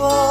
before.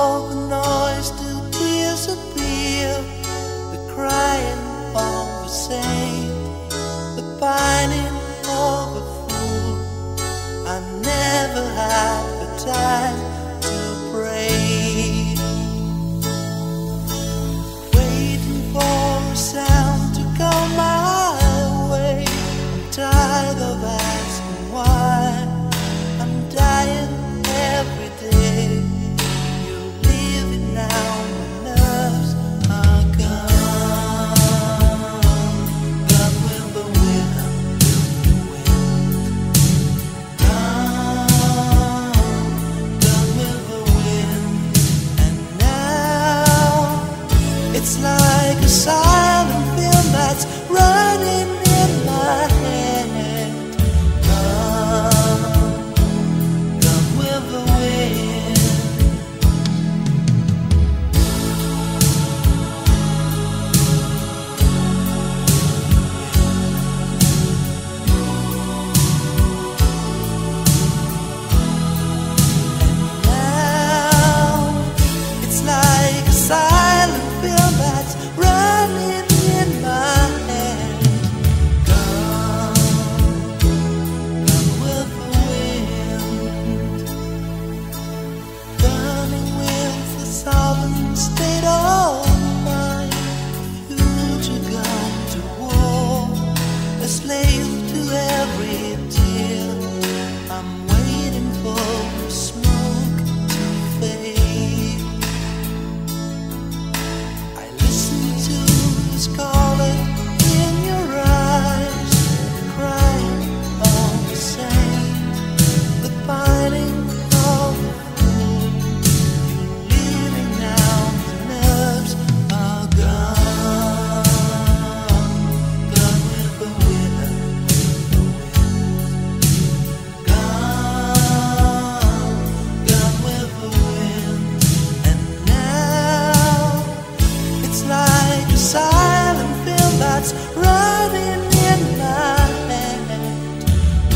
running in my head.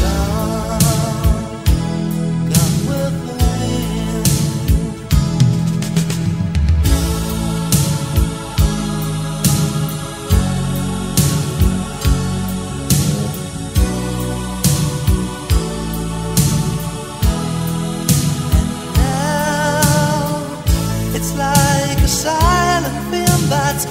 Gone, gone with the wind. And now it's like a silent film that's.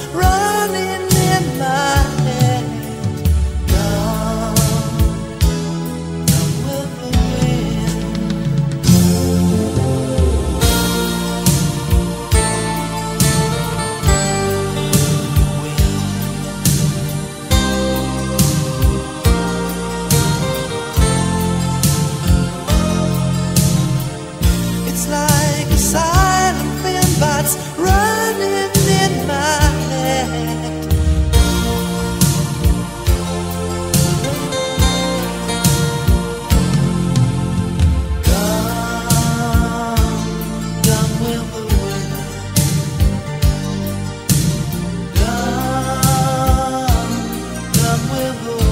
feels like a silent running in my head. With the with the